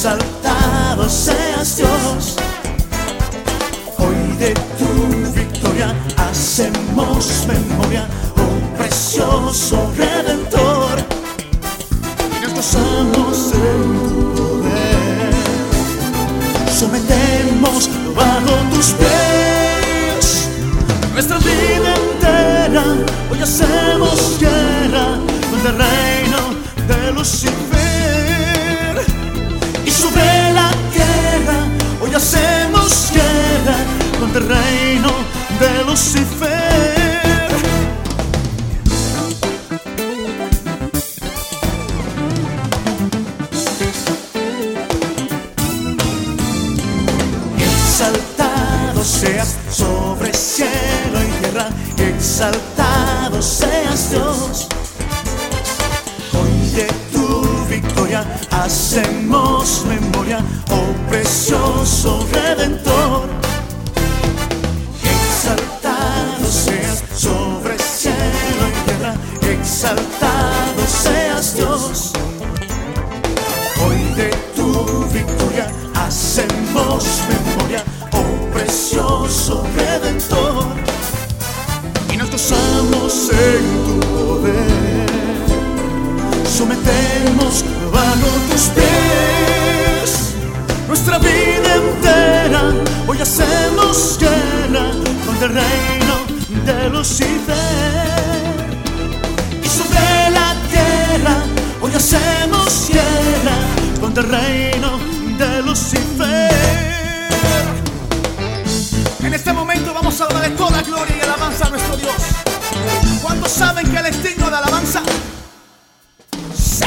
exaltado seas Dios. Hoy de tu victoria hacemos memoria, oh precioso Redentor. Y nos gozamos en tu poder. Sometemos bajo tus pies nuestra vida entera. Hoy hacemos guerra contra el reino de Lucifer. Seas sobre cielo y tierra, exaltado seas Dios. Hoy de tu victoria hacemos memoria, oh precioso Redentor. Exaltado seas sobre cielo y tierra, exaltado seas Dios. Hoy de tu gozamos en tu poder. Sometemos bajo tus pies nuestra vida entera. Hoy hacemos guerra contra el reino de Lucifer. Y sobre la tierra hoy hacemos guerra contra el reino de Lucifer. En este momento vamos a darle toda gloria y alabanza a nuestro Dios cuando saben que les digno de alabanza. ¡Sí!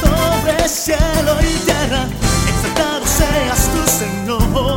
Sobre cielo y tierra, exaltado seas tu Señor.